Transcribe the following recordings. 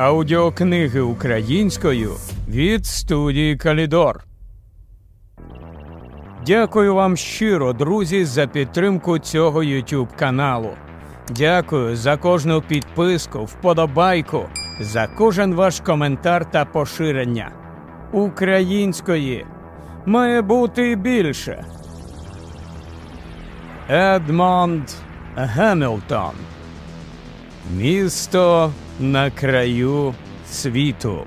Аудіокниги українською від студії Калідор. Дякую вам щиро, друзі, за підтримку цього YouTube каналу. Дякую за кожну підписку, вподобайку, за кожен ваш коментар та поширення. Української має бути більше. Едмонд Гемілтон. Місто на краю світу.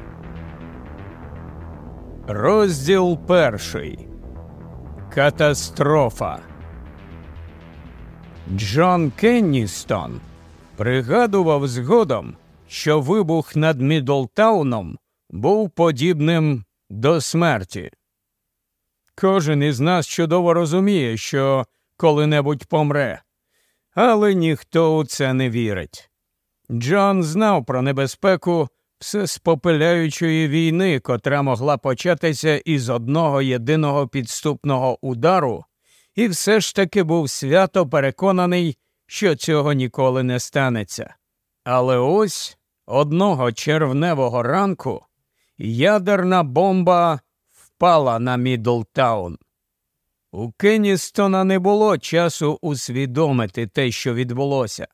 Розділ перший. Катастрофа. Джон Кенністон пригадував згодом, що вибух над Мідлтауном був подібним до смерті. Кожен із нас чудово розуміє, що коли-небудь помре, але ніхто у це не вірить. Джон знав про небезпеку всеспопиляючої війни, котра могла початися із одного єдиного підступного удару, і все ж таки був свято переконаний, що цього ніколи не станеться. Але ось одного червневого ранку ядерна бомба впала на Мідлтаун. У Кенністона не було часу усвідомити те, що відбулося.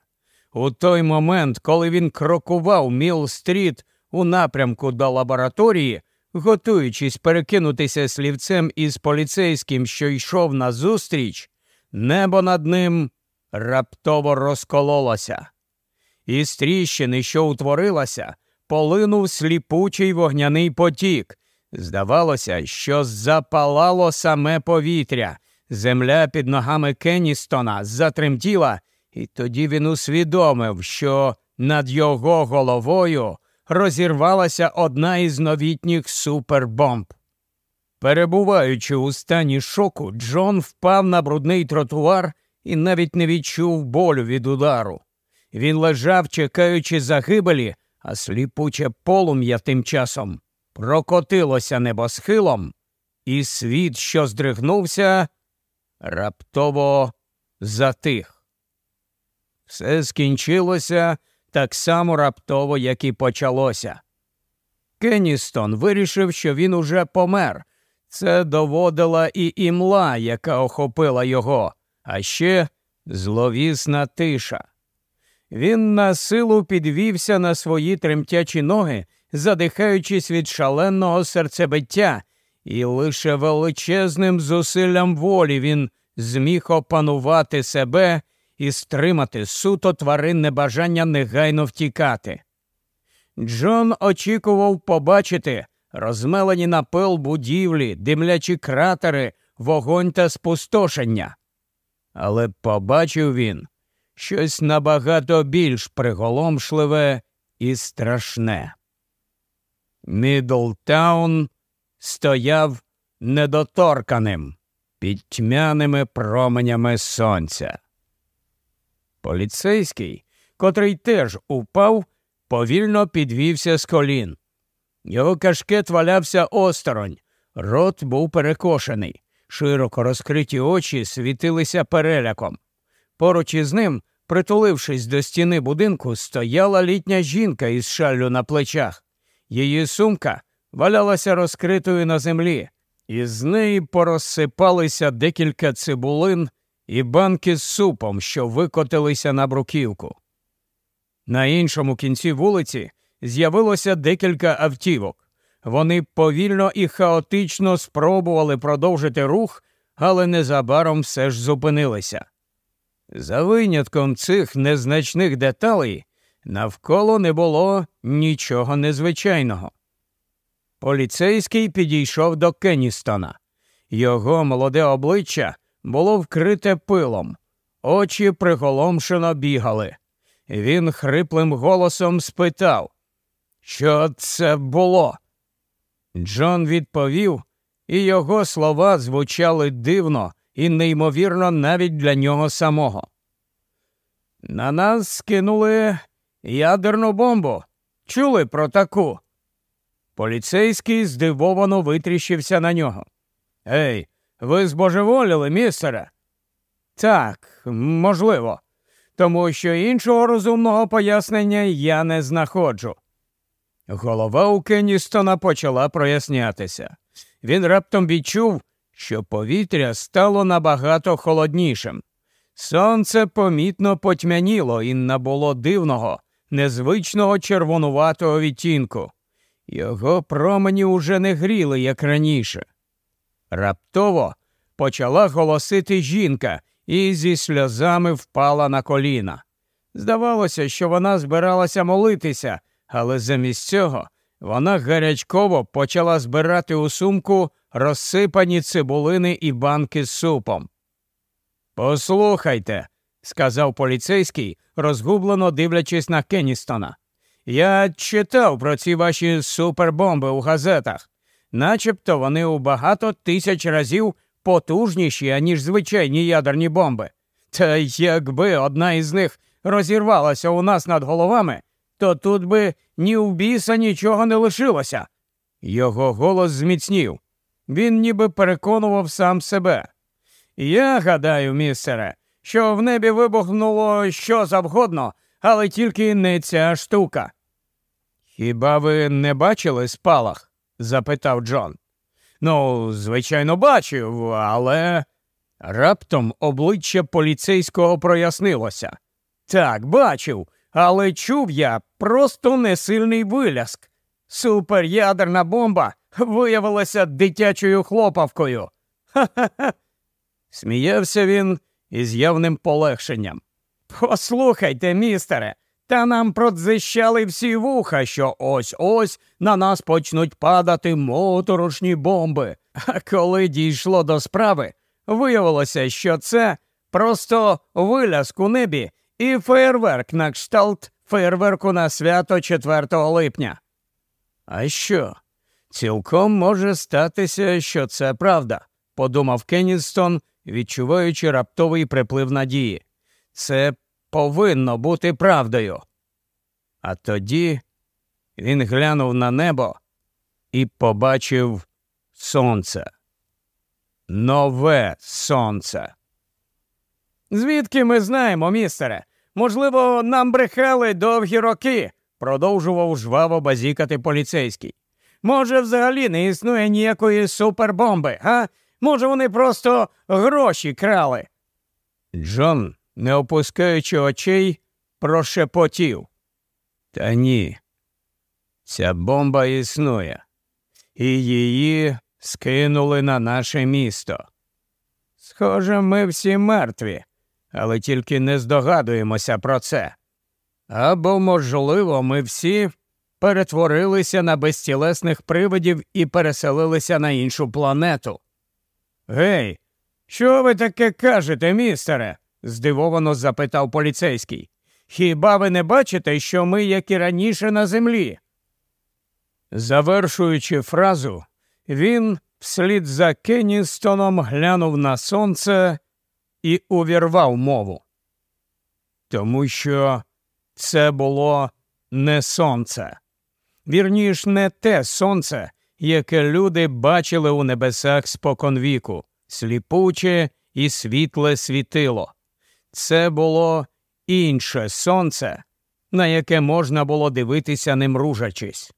У той момент, коли він крокував Міл-стріт у напрямку до лабораторії, готуючись перекинутися слівцем із поліцейським, що йшов назустріч, небо над ним раптово розкололося. Із тріщини, що утворилася, полинув сліпучий вогняний потік. Здавалося, що запалало саме повітря. Земля під ногами Кенністона затремтіла, і тоді він усвідомив, що над його головою розірвалася одна із новітніх супербомб. Перебуваючи у стані шоку, Джон впав на брудний тротуар і навіть не відчув болю від удару. Він лежав, чекаючи загибелі, а сліпуче полум'я тим часом прокотилося небосхилом, і світ, що здригнувся, раптово затих. Все скінчилося так само раптово, як і почалося. Кенністон вирішив, що він уже помер. Це доводила і імла, яка охопила його, а ще зловісна тиша. Він на силу підвівся на свої тремтячі ноги, задихаючись від шаленого серцебиття, і лише величезним зусиллям волі він зміг опанувати себе і стримати суто тваринне бажання негайно втікати. Джон очікував побачити розмелені на пил будівлі, димлячі кратери, вогонь та спустошення. Але побачив він щось набагато більш приголомшливе і страшне. Мідлтаун стояв недоторканим під тьмяними променями сонця. Поліцейський, котрий теж упав, повільно підвівся з колін. Його кашкет валявся осторонь, рот був перекошений, широко розкриті очі світилися переляком. Поруч із ним, притулившись до стіни будинку, стояла літня жінка із шаллю на плечах. Її сумка валялася розкритою на землі, і з неї порозсипалися декілька цибулин і банки з супом, що викотилися на бруківку. На іншому кінці вулиці з'явилося декілька автівок. Вони повільно і хаотично спробували продовжити рух, але незабаром все ж зупинилися. За винятком цих незначних деталей навколо не було нічого незвичайного. Поліцейський підійшов до Кенністона. Його молоде обличчя було вкрите пилом, очі приголомшено бігали. Він хриплим голосом спитав, що це було. Джон відповів, і його слова звучали дивно і неймовірно навіть для нього самого. На нас скинули ядерну бомбу. Чули про таку? Поліцейський здивовано витріщився на нього. Ей, ви збожеволіли, містере? Так, можливо, тому що іншого розумного пояснення я не знаходжу. Голова у Кенністона почала прояснятися. Він раптом відчув, що повітря стало набагато холоднішим. Сонце помітно потьмяніло і набуло дивного, незвичного червонуватого відтінку. Його промені уже не гріли, як раніше. Раптово почала голосити жінка і зі сльозами впала на коліна. Здавалося, що вона збиралася молитися, але замість цього вона гарячково почала збирати у сумку розсипані цибулини і банки з супом. Послухайте, сказав поліцейський, розгублено дивлячись на Кенністона. Я читав про ці ваші супербомби у газетах, начебто вони у багато тисяч разів потужніші, аніж звичайні ядерні бомби. Та якби одна із них розірвалася у нас над головами, то тут би ні у біса нічого не лишилося. Його голос зміцнів. Він ніби переконував сам себе. Я гадаю, містере, що в небі вибухнуло що завгодно, але тільки не ця штука. Хіба ви не бачили спалах? Запитав Джон. Ну, звичайно, бачив, але. Раптом обличчя поліцейського прояснилося. Так, бачив, але чув я просто несильний виляск. Суперядерна бомба виявилася дитячою хлопавкою. Ха-ха-ха. Сміявся він із явним полегшенням. Послухайте, містере, та нам продзищали всі вуха, що ось ось на нас почнуть падати моторошні бомби. А коли дійшло до справи, виявилося, що це просто виляск у небі і феєрверк на кшталт феєрверку на свято 4 липня. А що? Цілком може статися, що це правда, подумав Кенністон, відчуваючи раптовий приплив надії. Це повинно бути правдою. А тоді він глянув на небо і побачив сонце. Нове сонце. Звідки ми знаємо, містере? Можливо, нам брехали довгі роки, продовжував жваво базікати поліцейський. Може, взагалі не існує ніякої супербомби, а? Може, вони просто гроші крали. Джон, не опускаючи очей, прошепотів. Та ні, ця бомба існує, і її скинули на наше місто. Схоже, ми всі мертві, але тільки не здогадуємося про це. Або, можливо, ми всі перетворилися на безтілесних привидів і переселилися на іншу планету. Гей, що ви таке кажете, містере? Здивовано запитав поліцейський. Хіба ви не бачите, що ми, як і раніше, на землі? Завершуючи фразу, він вслід за Кенністоном глянув на сонце і увірвав мову. Тому що це було не сонце, вірніш, не те сонце, яке люди бачили у небесах споконвіку, сліпуче і світле світило. Це було інше сонце, на яке можна було дивитися, не мружачись.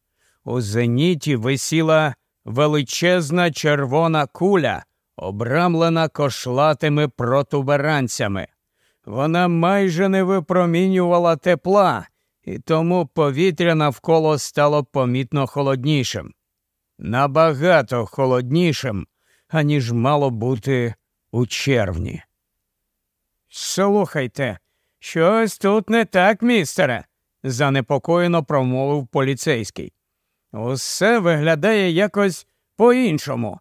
У зеніті висіла величезна червона куля, обрамлена кошлатими протуберанцями. Вона майже не випромінювала тепла, і тому повітря навколо стало помітно холоднішим. Набагато холоднішим, аніж мало бути у червні. Слухайте, щось тут не так, містере, занепокоєно промовив поліцейський. Усе виглядає якось по-іншому.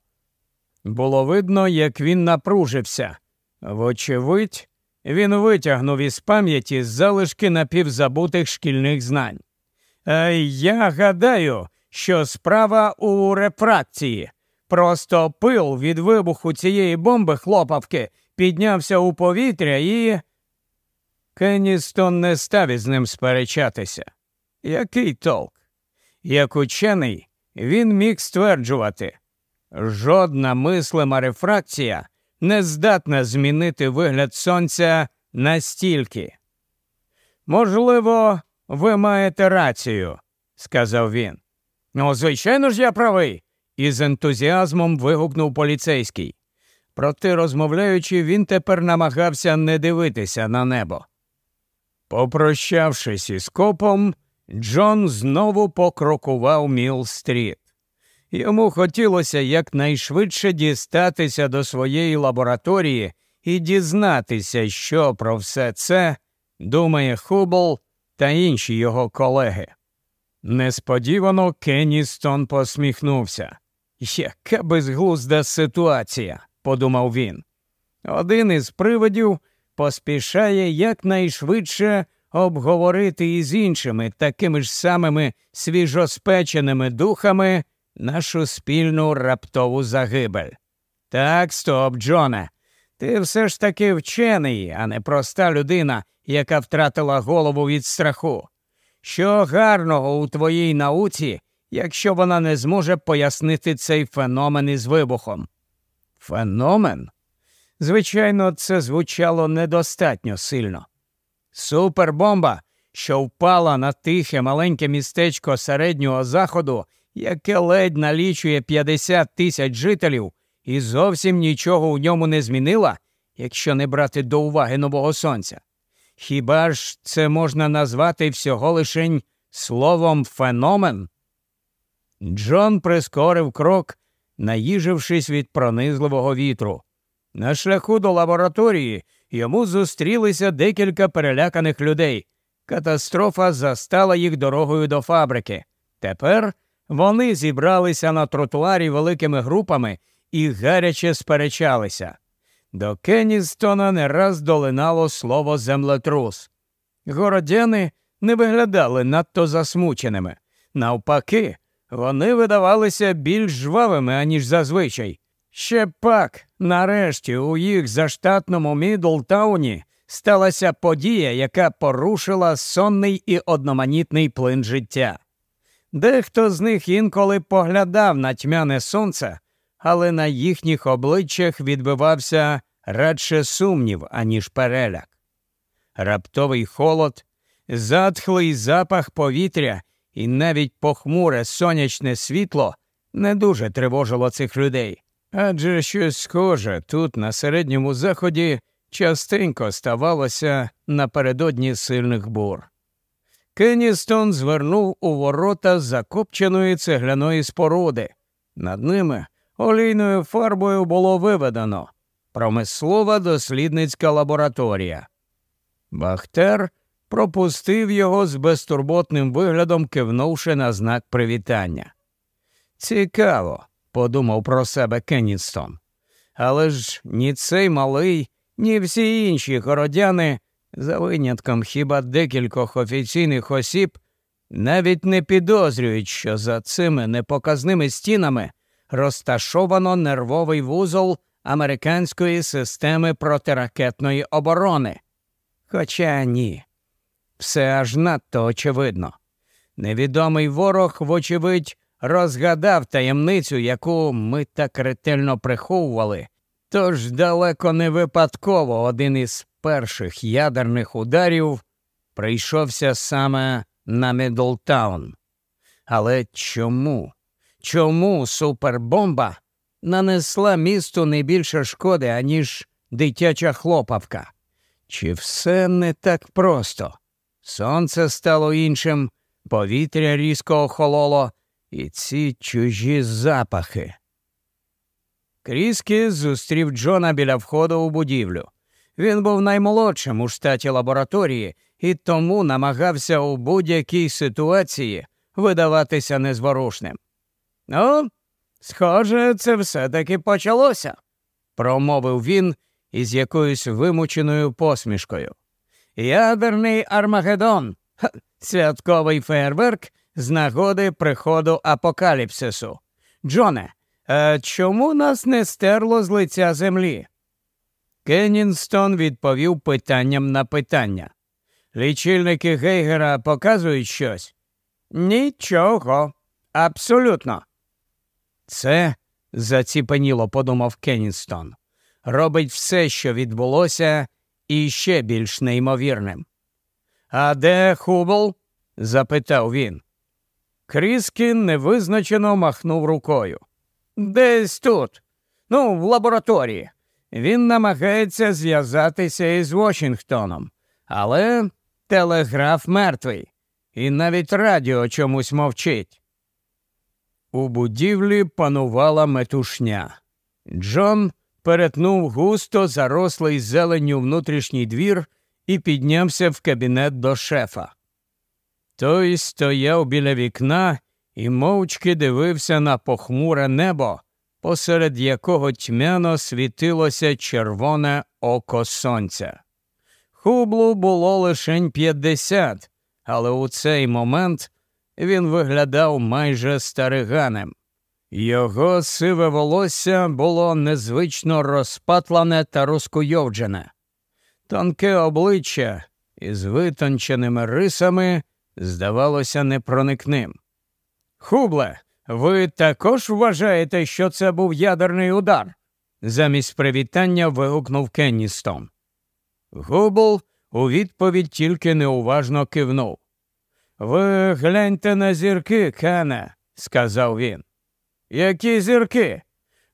Було видно, як він напружився. Вочевидь, він витягнув із пам'яті залишки напівзабутих шкільних знань. А я гадаю, що справа у рефракції. Просто пил від вибуху цієї бомби хлопавки піднявся у повітря і. Кенністон не став із ним сперечатися. Який толк? Як учений, він міг стверджувати, жодна мислима рефракція не здатна змінити вигляд сонця настільки. Можливо, ви маєте рацію, сказав він. Ну, звичайно ж, я правий, із ентузіазмом вигукнув поліцейський. Проте, розмовляючи, він тепер намагався не дивитися на небо. Попрощавшись із копом, Джон знову покрокував Міл-стріт. Йому хотілося якнайшвидше дістатися до своєї лабораторії і дізнатися, що про все це думає Хубл та інші його колеги. Несподівано Кенністон посміхнувся. Яка безглузда ситуація, подумав він. Один із привидів поспішає якнайшвидше обговорити із іншими такими ж самими свіжоспеченими духами нашу спільну раптову загибель. Так, стоп, Джоне, ти все ж таки вчений, а не проста людина, яка втратила голову від страху. Що гарного у твоїй науці, якщо вона не зможе пояснити цей феномен із вибухом? Феномен? Звичайно, це звучало недостатньо сильно. Супербомба, що впала на тихе маленьке містечко середнього заходу, яке ледь налічує 50 тисяч жителів, і зовсім нічого у ньому не змінила, якщо не брати до уваги нового сонця. Хіба ж це можна назвати всього лишень словом феномен? Джон прискорив крок, наїжившись від пронизливого вітру. На шляху до лабораторії йому зустрілися декілька переляканих людей. Катастрофа застала їх дорогою до фабрики. Тепер вони зібралися на тротуарі великими групами і гаряче сперечалися. До Кенністона не раз долинало слово землетрус. Городяни не виглядали надто засмученими. Навпаки, вони видавалися більш жвавими, аніж зазвичай. Ще пак, нарешті, у їх заштатному Мідлтауні сталася подія, яка порушила сонний і одноманітний плин життя. Дехто з них інколи поглядав на тьмяне сонце, але на їхніх обличчях відбивався радше сумнів, аніж переляк. Раптовий холод, затхлий запах повітря і навіть похмуре сонячне світло не дуже тривожило цих людей. Адже щось схоже тут, на середньому заході, частенько ставалося напередодні сильних бур. Кенністон звернув у ворота закопченої цегляної споруди. Над ними олійною фарбою було виведено промислова дослідницька лабораторія. Бахтер пропустив його з безтурботним виглядом, кивнувши на знак привітання. Цікаво, подумав про себе Кенністон. Але ж ні цей малий, ні всі інші городяни, за винятком хіба декількох офіційних осіб, навіть не підозрюють, що за цими непоказними стінами розташовано нервовий вузол американської системи протиракетної оборони. Хоча ні, все аж надто очевидно. Невідомий ворог, вочевидь, розгадав таємницю, яку ми так ретельно приховували, тож далеко не випадково один із перших ядерних ударів прийшовся саме на Мідлтаун. Але чому? Чому супербомба нанесла місту не більше шкоди, аніж дитяча хлопавка? Чи все не так просто? Сонце стало іншим, повітря різко охололо, і ці чужі запахи. Кріскі зустрів Джона біля входу у будівлю. Він був наймолодшим у штаті лабораторії і тому намагався у будь-якій ситуації видаватися незворушним. Ну, схоже, це все таки почалося, промовив він із якоюсь вимученою посмішкою. Ядерний Армагеддон, святковий фейерверк з нагоди приходу апокаліпсису. Джоне, а чому нас не стерло з лиця землі? Кеннінстон відповів питанням на питання. Лічильники Гейгера показують щось? Нічого. Абсолютно. Це, заціпеніло подумав Кеннінстон, робить все, що відбулося, і ще більш неймовірним. А де Хубл? запитав він. Кріскін невизначено махнув рукою. Десь тут, ну, в лабораторії. Він намагається зв'язатися із Вашингтоном, але телеграф мертвий, і навіть радіо чомусь мовчить. У будівлі панувала метушня. Джон перетнув густо зарослий зеленню внутрішній двір і піднявся в кабінет до шефа. Той стояв біля вікна і мовчки дивився на похмуре небо, посеред якого тьмяно світилося червоне око сонця. Хублу було лишень п'ятдесят, але у цей момент він виглядав майже стариганем. Його сиве волосся було незвично розпатлане та розкуйовджене. Тонке обличчя із витонченими рисами здавалося непроникним. Хубле, ви також вважаєте, що це був ядерний удар? замість привітання вигукнув Кенністон. Губл у відповідь тільки неуважно кивнув. Ви гляньте на зірки, Кене, сказав він. Які зірки?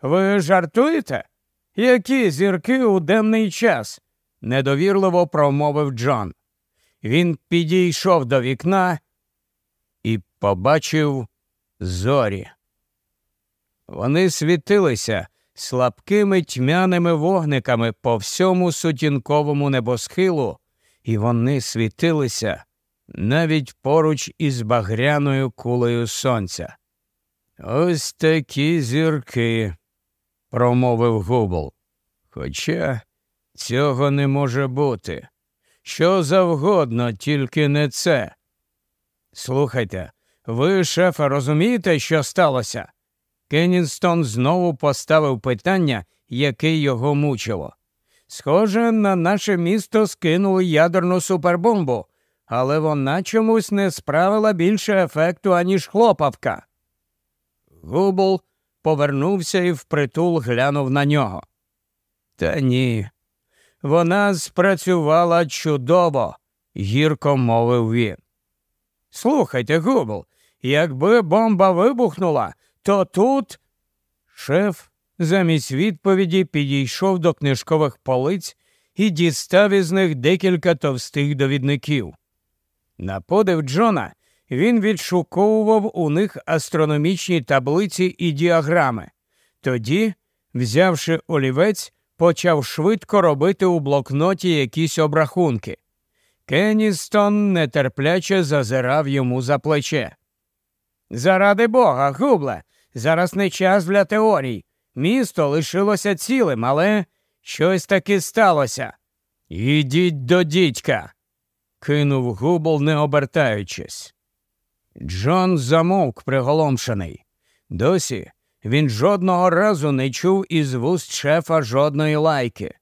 Ви жартуєте? Які зірки у денний час? недовірливо промовив Джон. Він підійшов до вікна і побачив зорі. Вони світилися слабкими тьмяними вогниками по всьому сутінковому небосхилу, і вони світилися навіть поруч із багряною кулею сонця. Ось такі зірки, промовив Губл. Хоча цього не може бути. Що завгодно, тільки не це. Слухайте, ви, шефа, розумієте, що сталося? Кеннінстон знову поставив питання, яке його мучило. Схоже, на наше місто скинули ядерну супербомбу, але вона чомусь не справила більше ефекту, аніж хлопавка. Губл повернувся і впритул глянув на нього. Та ні, вона спрацювала чудово, гірко мовив він. Слухайте, Губл, якби бомба вибухнула, то тут. Шеф замість відповіді підійшов до книжкових полиць і дістав із них декілька товстих довідників. На подив Джона він відшуковував у них астрономічні таблиці і діаграми. Тоді, взявши олівець, почав швидко робити у блокноті якісь обрахунки. Кенністон нетерпляче зазирав йому за плече. Заради бога, губле, зараз не час для теорій. Місто лишилося цілим, але щось таки сталося. Ідіть до дідька, кинув губл, не обертаючись. Джон замовк приголомшений. Досі він жодного разу не чув із вуст шефа жодної лайки.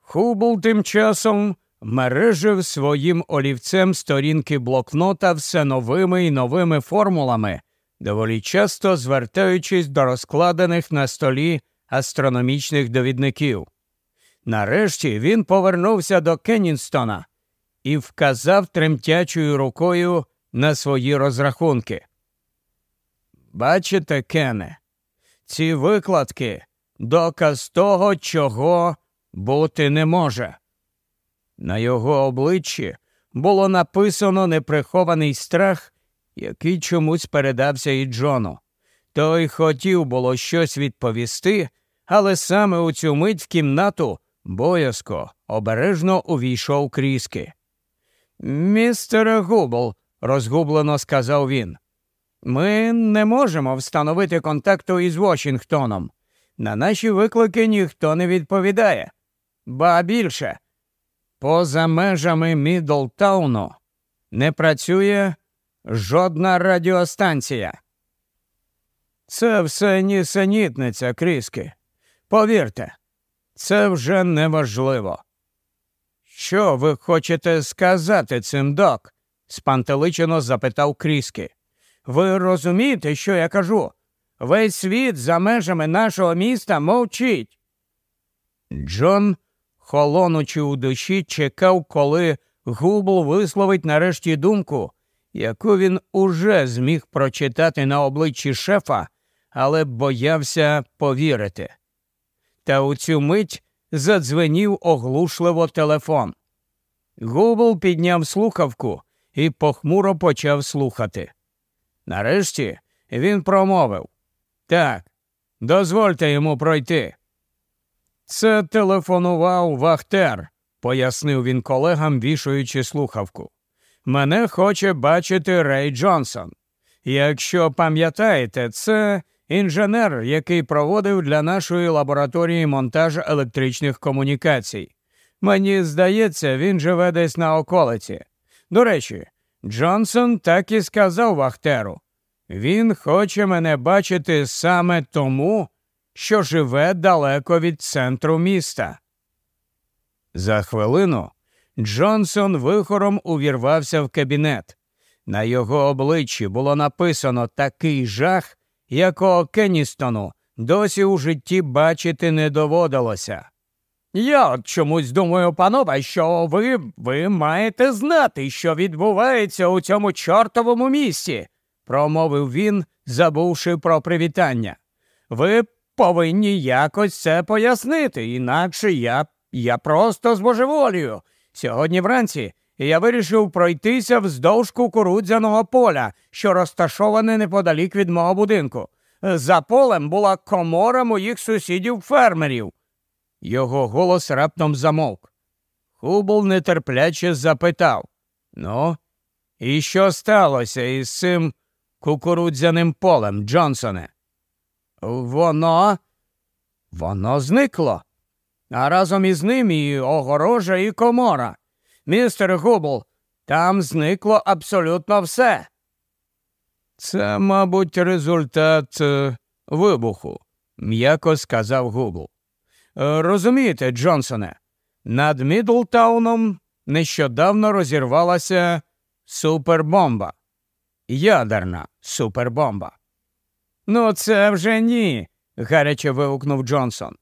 Хубл тим часом мережив своїм олівцем сторінки блокнота все новими і новими формулами, доволі часто звертаючись до розкладених на столі астрономічних довідників. Нарешті він повернувся до Кеннінстона і вказав тремтячою рукою на свої розрахунки. Бачите, Кене, ці викладки доказ того, чого бути не може. На його обличчі було написано неприхований страх, який чомусь передався і Джону. Той хотів було щось відповісти, але саме у цю мить в кімнату боязко, обережно увійшов кріски. Містере Губл, розгублено сказав він. Ми не можемо встановити контакту із Вашингтоном. На наші виклики ніхто не відповідає. Ба більше, поза межами Мідлтауну не працює жодна радіостанція. Це все нісенітниця, Кріски. Повірте, це вже неважливо. Що ви хочете сказати цим док? Спантеличено запитав Кріскі. Ви розумієте, що я кажу? Весь світ за межами нашого міста мовчить. Джон, холонучи у душі, чекав, коли Губл висловить нарешті думку, яку він уже зміг прочитати на обличчі шефа, але боявся повірити. Та у цю мить задзвенів оглушливо телефон. Губл підняв слухавку і похмуро почав слухати. Нарешті він промовив Так, дозвольте йому пройти. Це телефонував Вахтер, пояснив він колегам, вішаючи слухавку. Мене хоче бачити Рей Джонсон. Якщо пам'ятаєте, це інженер, який проводив для нашої лабораторії монтаж електричних комунікацій. Мені здається, він живе десь на околиці. До речі, Джонсон так і сказав Вахтеру. Він хоче мене бачити саме тому, що живе далеко від центру міста. За хвилину Джонсон вихором увірвався в кабінет. На його обличчі було написано такий жах, якого Кенністону досі у житті бачити не доводилося. Я чомусь думаю, панове, що ви ви маєте знати, що відбувається у цьому чортовому місті, промовив він, забувши про привітання. Ви повинні якось це пояснити, інакше я я просто збожеволію. Сьогодні вранці я вирішив пройтися вздовж кукурудзяного поля, що розташоване неподалік від мого будинку. За полем була комора моїх сусідів фермерів. Його голос раптом замовк. Хубл нетерпляче запитав Ну, і що сталося із цим кукурудзяним полем, Джонсоне? Воно воно зникло. А разом із ним і огорожа, і комора. Містер Губл, там зникло абсолютно все. Це, мабуть, результат е, вибуху, м'яко сказав Губл. Е, розумієте, Джонсоне, над Мідлтауном нещодавно розірвалася супербомба. Ядерна супербомба. Ну, це вже ні, гаряче вигукнув Джонсон.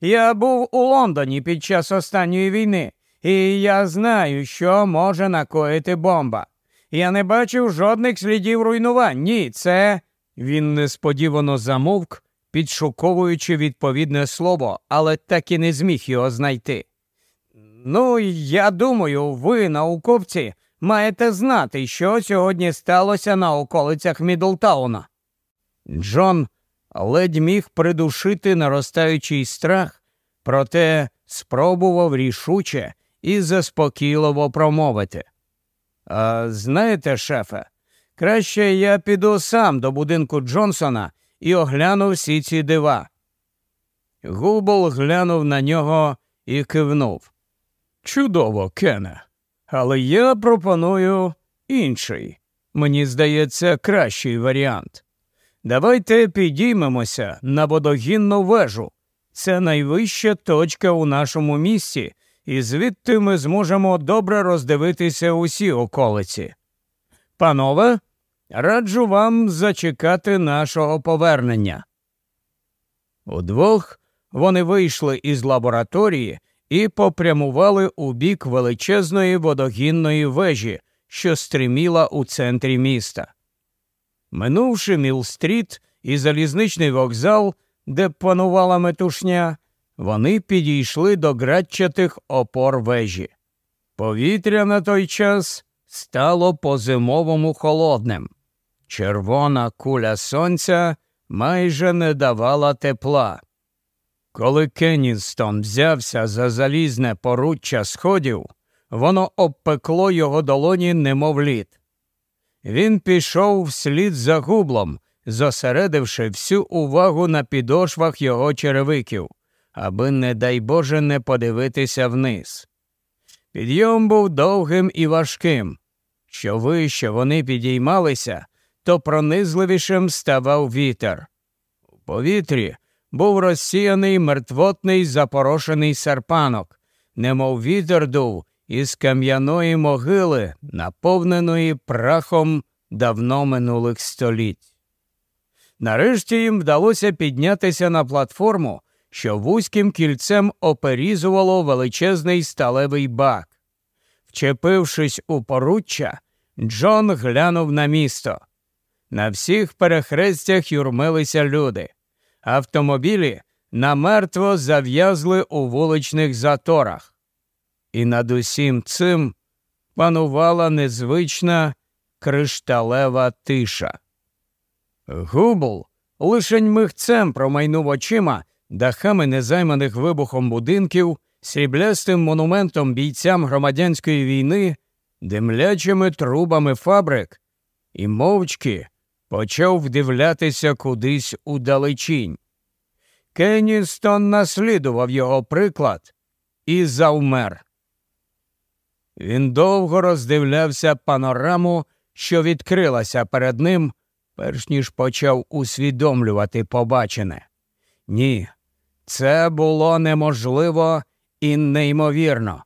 Я був у Лондоні під час останньої війни, і я знаю, що може накоїти бомба. Я не бачив жодних слідів руйнувань. Ні, це. Він несподівано замовк, підшуковуючи відповідне слово, але так і не зміг його знайти. Ну, я думаю, ви, науковці, маєте знати, що сьогодні сталося на околицях Мідлтауна. Джон ледь міг придушити наростаючий страх, проте спробував рішуче і заспокійливо промовити. А знаєте, шефе, краще я піду сам до будинку Джонсона і огляну всі ці дива. Губл глянув на нього і кивнув. Чудово, Кене, але я пропоную інший. Мені здається, кращий варіант. Давайте підіймемося на водогінну вежу. Це найвища точка у нашому місті, і звідти ми зможемо добре роздивитися усі околиці. Панове, раджу вам зачекати нашого повернення. Удвох вони вийшли із лабораторії і попрямували у бік величезної водогінної вежі, що стриміла у центрі міста. Минувши Міл-стріт і залізничний вокзал, де панувала метушня, вони підійшли до градчатих опор вежі. Повітря на той час стало по зимовому холодним. Червона куля сонця майже не давала тепла. Коли Кенністон взявся за залізне поруччя сходів, воно обпекло його долоні, немов лід. Він пішов вслід за гублом, зосередивши всю увагу на підошвах його черевиків, аби, не дай Боже, не подивитися вниз. Підйом був довгим і важким. Що вище вони підіймалися, то пронизливішим ставав вітер. У повітрі був розсіяний мертвотний запорошений серпанок, немов вітер дув із кам'яної могили, наповненої прахом давно минулих століть. Нарешті їм вдалося піднятися на платформу, що вузьким кільцем оперізувало величезний сталевий бак. Вчепившись у поруччя, Джон глянув на місто. На всіх перехрестях юрмилися люди. Автомобілі намертво зав'язли у вуличних заторах. І над усім цим панувала незвична кришталева тиша. Губл лишень михцем промайнув очима дахами незайманих вибухом будинків, сріблястим монументом бійцям громадянської війни, димлячими трубами фабрик і мовчки почав вдивлятися кудись у далечінь. Кенністон наслідував його приклад і завмер. Він довго роздивлявся панораму, що відкрилася перед ним, перш ніж почав усвідомлювати побачене. Ні, це було неможливо і неймовірно.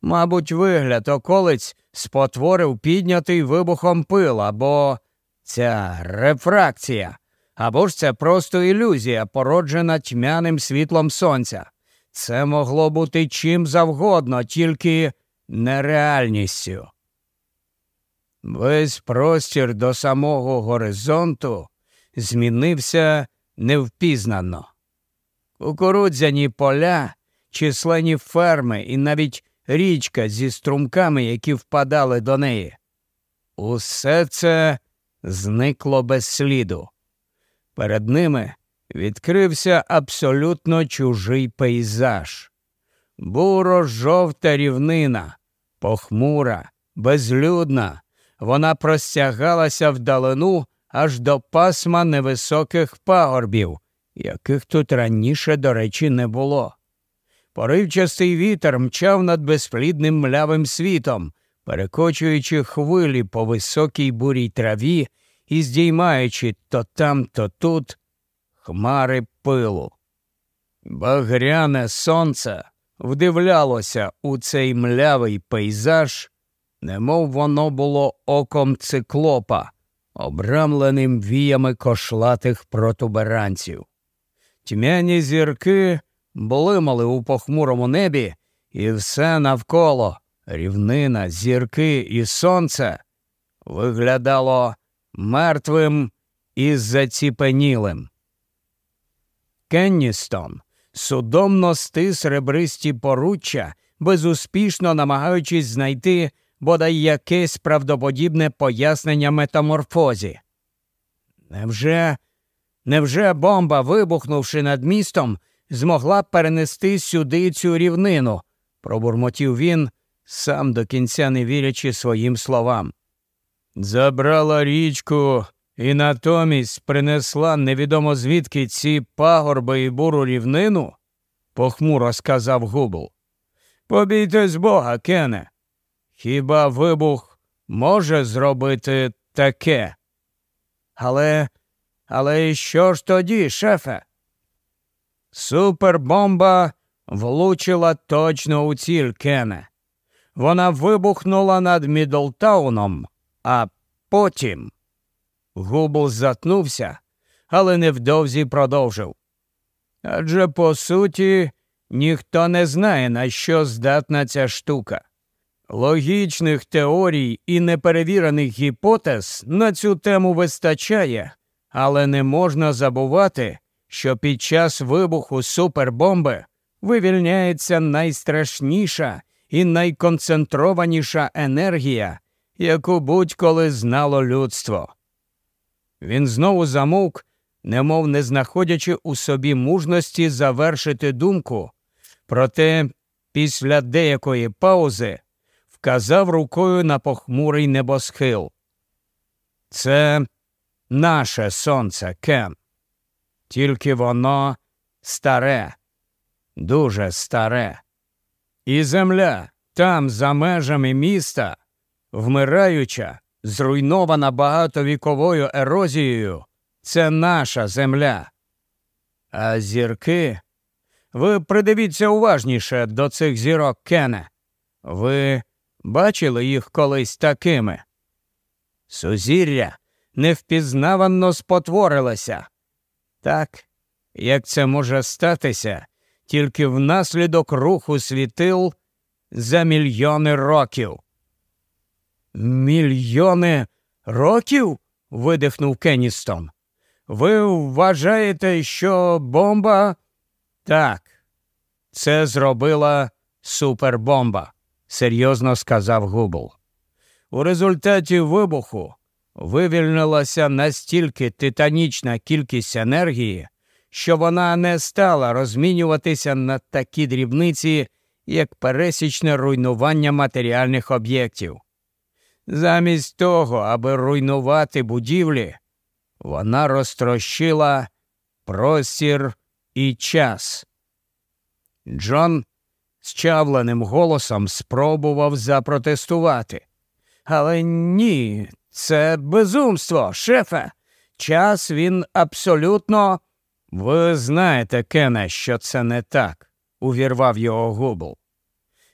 Мабуть, вигляд околиць спотворив піднятий вибухом пил, або ця рефракція, або ж це просто ілюзія, породжена тьмяним світлом сонця. Це могло бути чим завгодно, тільки нереальністю. Весь простір до самого горизонту змінився невпізнано. Кукурудзяні поля, численні ферми і навіть річка зі струмками, які впадали до неї. Усе це зникло без сліду. Перед ними відкрився абсолютно чужий пейзаж. Буро жовта рівнина, похмура, безлюдна, вона простягалася вдалину аж до пасма невисоких пагорбів, яких тут раніше, до речі, не було. Поривчастий вітер мчав над безплідним млявим світом, перекочуючи хвилі по високій бурій траві і здіймаючи то там, то тут хмари пилу. Багряне сонце вдивлялося у цей млявий пейзаж, немов воно було оком циклопа, обрамленим віями кошлатих протуберанців. Тьмяні зірки блимали у похмурому небі, і все навколо рівнина, зірки і сонце виглядало мертвим і заціпенілим. Кенністон судомно стис ребристі поруччя, безуспішно намагаючись знайти бодай якесь правдоподібне пояснення метаморфозі. Невже, невже бомба, вибухнувши над містом, змогла перенести сюди цю рівнину? пробурмотів він, сам до кінця не вірячи своїм словам. Забрала річку і натомість принесла невідомо звідки ці пагорби і буру рівнину? похмуро сказав Губл. Побійтесь бога, Кене. Хіба вибух може зробити таке? Але, але що ж тоді, шефе? Супербомба влучила точно у ціль Кене. Вона вибухнула над Мідлтауном, а потім. Губл затнувся, але невдовзі продовжив. Адже по суті ніхто не знає, на що здатна ця штука. Логічних теорій і неперевірених гіпотез на цю тему вистачає, але не можна забувати, що під час вибуху супербомби вивільняється найстрашніша і найконцентрованіша енергія, яку будь-коли знало людство. Він знову замовк, немов не знаходячи у собі мужності завершити думку, проте після деякої паузи вказав рукою на похмурий небосхил. Це наше сонце, Кен. Тільки воно старе, дуже старе. І земля там, за межами міста, вмираюча, зруйнована багатовіковою ерозією, це наша земля. А зірки. Ви придивіться уважніше до цих зірок Кене. Ви бачили їх колись такими? Сузір'я невпізнавано спотворилося. Так, як це може статися тільки внаслідок руху світил за мільйони років. Мільйони років? видихнув Кенністон. Ви вважаєте, що бомба? Так, це зробила супербомба, серйозно сказав Губл. У результаті вибуху вивільнилася настільки титанічна кількість енергії, що вона не стала розмінюватися на такі дрібниці, як пересічне руйнування матеріальних об'єктів. Замість того, аби руйнувати будівлі, вона розтрощила простір і час. Джон з чавленим голосом спробував запротестувати. Але ні, це безумство, шефе. Час він абсолютно. Ви знаєте, Кене, що це не так, увірвав його Губл.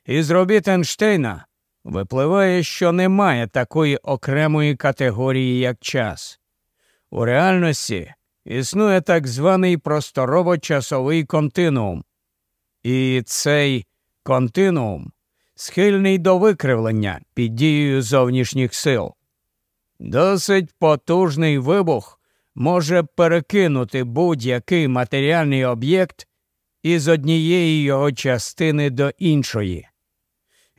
Із робіт Ейнштейна випливає, що немає такої окремої категорії, як час. У реальності існує так званий просторово-часовий континуум. І цей континуум схильний до викривлення під дією зовнішніх сил. Досить потужний вибух може перекинути будь-який матеріальний об'єкт із однієї його частини до іншої.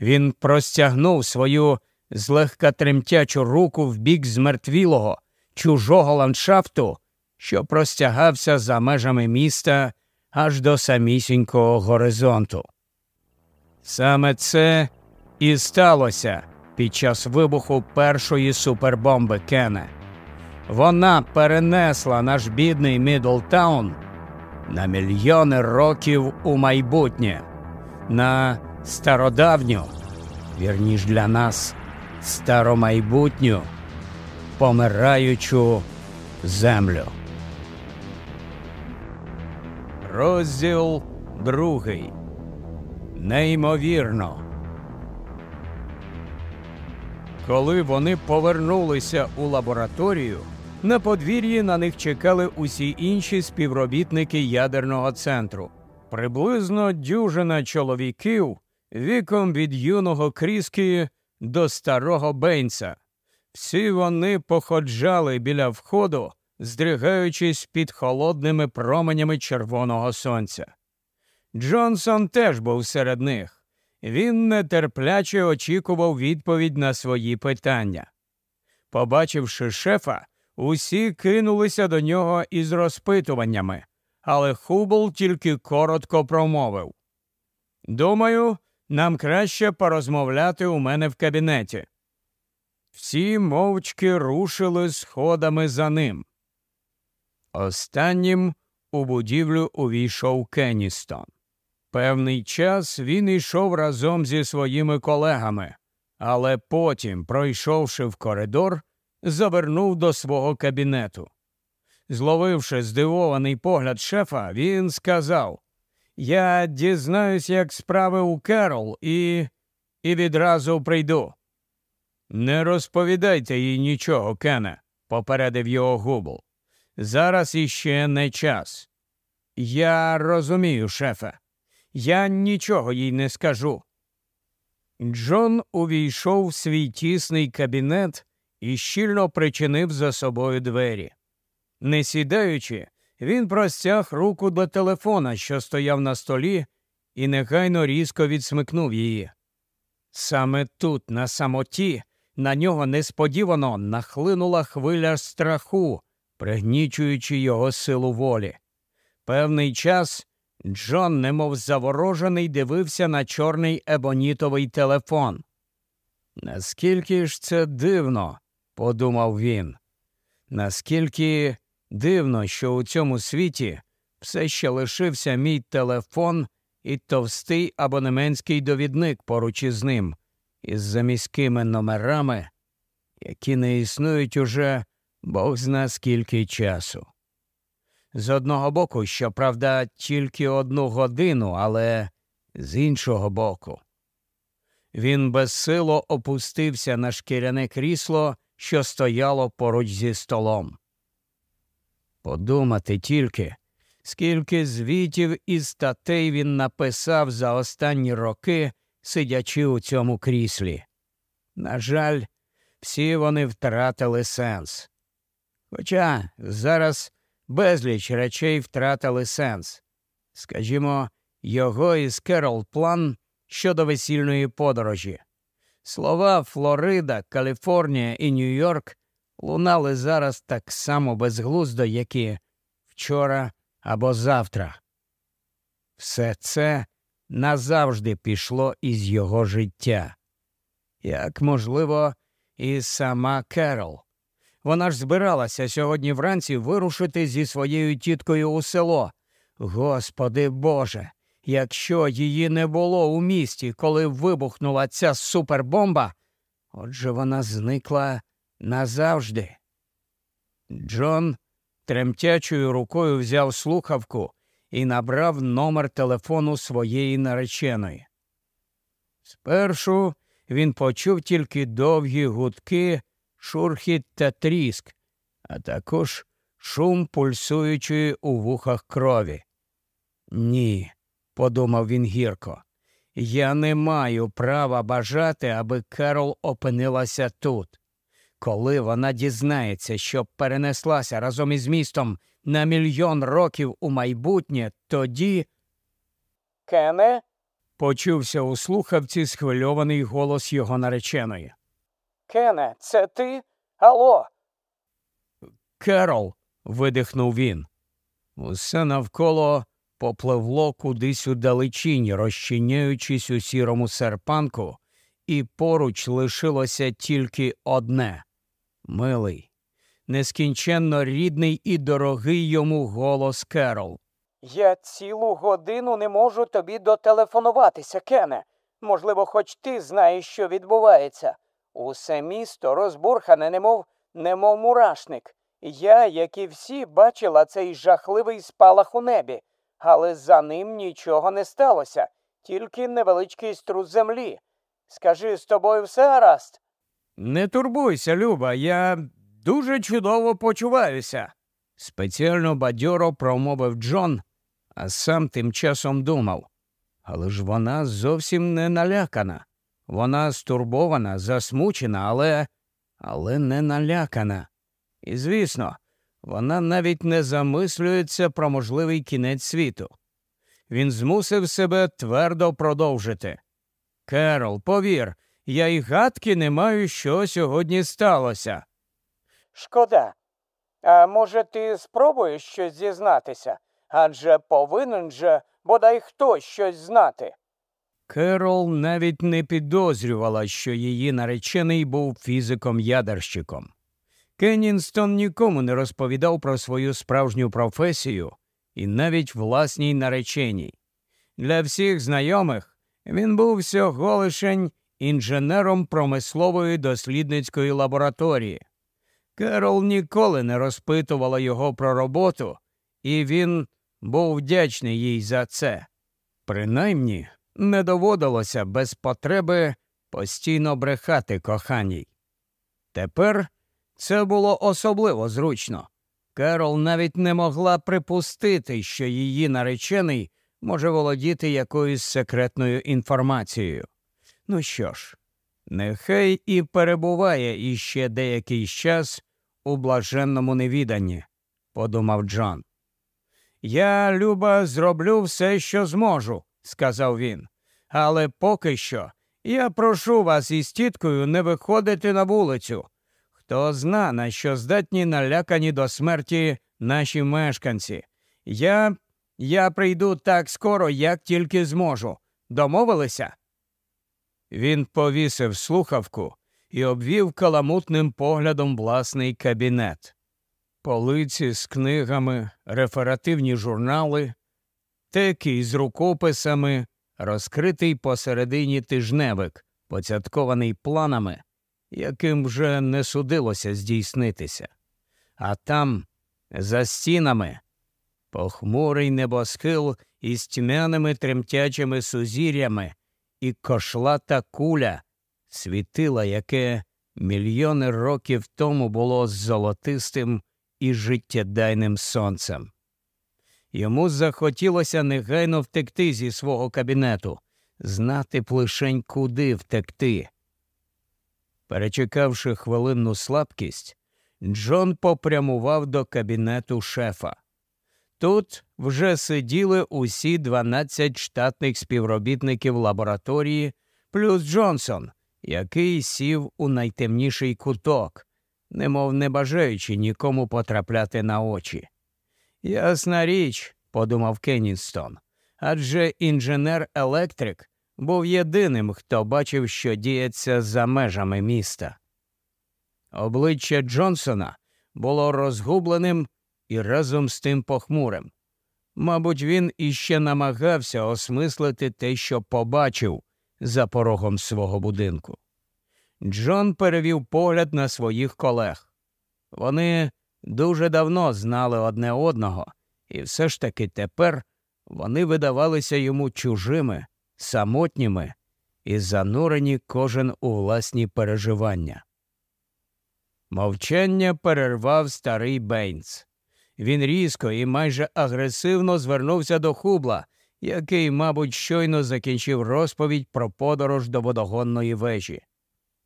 Він простягнув свою злегка тремтячу руку в бік змертвілого, чужого ландшафту, що простягався за межами міста аж до самісінького горизонту. Саме це і сталося під час вибуху першої супербомби Кене. Вона перенесла наш бідний Мідлтаун на мільйони років у майбутнє, на стародавню, вірніш для нас, старомайбутню, помираючу землю. Розділ другий. Неймовірно. Коли вони повернулися у лабораторію, на подвір'ї на них чекали усі інші співробітники ядерного центру. Приблизно дюжина чоловіків віком від юного Кріскі до старого Бейнса. Всі вони походжали біля входу, здригаючись під холодними променями червоного сонця. Джонсон теж був серед них. Він нетерпляче очікував відповідь на свої питання. Побачивши шефа, усі кинулися до нього із розпитуваннями, але Хубл тільки коротко промовив Думаю, нам краще порозмовляти у мене в кабінеті. Всі мовчки рушили сходами за ним. Останнім у будівлю увійшов Кенністон. Певний час він йшов разом зі своїми колегами, але потім, пройшовши в коридор, завернув до свого кабінету. Зловивши здивований погляд шефа, він сказав Я дізнаюсь, як справи у Керол, і і відразу прийду. Не розповідайте їй нічого, Кене, попередив його Губл. Зараз іще не час. Я розумію, шефе. Я нічого їй не скажу. Джон увійшов в свій тісний кабінет і щільно причинив за собою двері. Не сідаючи, він простяг руку до телефона, що стояв на столі, і негайно різко відсмикнув її. Саме тут, на самоті, на нього несподівано нахлинула хвиля страху, пригнічуючи його силу волі. Певний час Джон, немов заворожений, дивився на чорний ебонітовий телефон. Наскільки ж це дивно, подумав він. Наскільки дивно, що у цьому світі все ще лишився мій телефон і товстий абонементський довідник поруч із ним, із заміськими номерами, які не існують уже бог зна скільки часу. З одного боку, щоправда, тільки одну годину, але з іншого боку. Він безсило опустився на шкіряне крісло, що стояло поруч зі столом. Подумати тільки, скільки звітів і статей він написав за останні роки, сидячи у цьому кріслі. На жаль, всі вони втратили сенс. Хоча зараз безліч речей втратили сенс. Скажімо, його із Керол план щодо весільної подорожі. Слова Флорида, Каліфорнія і Нью-Йорк лунали зараз так само безглуздо, як і вчора або завтра. Все це назавжди пішло із його життя. Як можливо, і сама Керол. Вона ж збиралася сьогодні вранці вирушити зі своєю тіткою у село. Господи Боже, якщо її не було у місті, коли вибухнула ця супербомба, отже вона зникла назавжди. Джон тремтячою рукою взяв слухавку і набрав номер телефону своєї нареченої. Спершу він почув тільки довгі гудки, шурхіт та тріск, а також шум пульсуючої у вухах крові. Ні, подумав він гірко, я не маю права бажати, аби Керол опинилася тут. Коли вона дізнається, що перенеслася разом із містом на мільйон років у майбутнє, тоді. Кене? почувся у слухавці схвильований голос його нареченої. Кене, це ти? Алло. Керол. видихнув він. Усе навколо попливло кудись у далечінь, розчиняючись у сірому серпанку, і поруч лишилося тільки одне милий, нескінченно рідний і дорогий йому голос Керол. Я цілу годину не можу тобі дотелефонуватися, Кене. Можливо, хоч ти знаєш, що відбувається. Усе місто розбурхане, немов немов мурашник. Я, як і всі, бачила цей жахливий спалах у небі, але за ним нічого не сталося, тільки невеличкий струс землі. Скажи, з тобою все гаразд? Не турбуйся, Люба, я дуже чудово почуваюся, спеціально бадьоро промовив Джон, а сам тим часом думав. Але ж вона зовсім не налякана. Вона стурбована, засмучена, але але не налякана. І, звісно, вона навіть не замислюється про можливий кінець світу. Він змусив себе твердо продовжити. Керол, повір, я й гадки не маю, що сьогодні сталося. Шкода. А може, ти спробуєш щось зізнатися? Адже повинен же бодай хтось щось знати. Керол навіть не підозрювала, що її наречений був фізиком-ядерщиком. Кеннінстон нікому не розповідав про свою справжню професію і навіть власній нареченій. Для всіх знайомих він був всього лишень інженером промислової дослідницької лабораторії. Керол ніколи не розпитувала його про роботу, і він був вдячний їй за це. Принаймні не доводилося без потреби постійно брехати коханій. Тепер це було особливо зручно. Керол навіть не могла припустити, що її наречений може володіти якоюсь секретною інформацією. Ну що ж, нехай і перебуває іще деякий час у блаженному невіданні, подумав Джон. Я, Люба, зроблю все, що зможу, сказав він. Але поки що я прошу вас із тіткою не виходити на вулицю. Хто зна, на що здатні налякані до смерті наші мешканці. Я я прийду так скоро, як тільки зможу. Домовилися? Він повісив слухавку і обвів каламутним поглядом власний кабінет. Полиці з книгами, реферативні журнали, теки з рукописами, розкритий посередині тижневик, поцяткований планами, яким вже не судилося здійснитися. А там, за стінами, похмурий небосхил із тьмяними тремтячими сузір'ями і кошлата куля, світила, яке мільйони років тому було золотистим і життєдайним сонцем. Йому захотілося негайно втекти зі свого кабінету, знати б лишень куди втекти. Перечекавши хвилинну слабкість, Джон попрямував до кабінету шефа. Тут вже сиділи усі 12 штатних співробітників лабораторії, плюс Джонсон, який сів у найтемніший куток, немов не бажаючи нікому потрапляти на очі. Ясна річ, подумав Кенністон, адже інженер-електрик був єдиним, хто бачив, що діється за межами міста. Обличчя Джонсона було розгубленим і разом з тим похмурим. Мабуть, він іще намагався осмислити те, що побачив за порогом свого будинку. Джон перевів погляд на своїх колег. Вони дуже давно знали одне одного, і все ж таки тепер вони видавалися йому чужими, самотніми і занурені кожен у власні переживання. Мовчання перервав старий Бейнс. Він різко і майже агресивно звернувся до хубла, який, мабуть, щойно закінчив розповідь про подорож до водогонної вежі.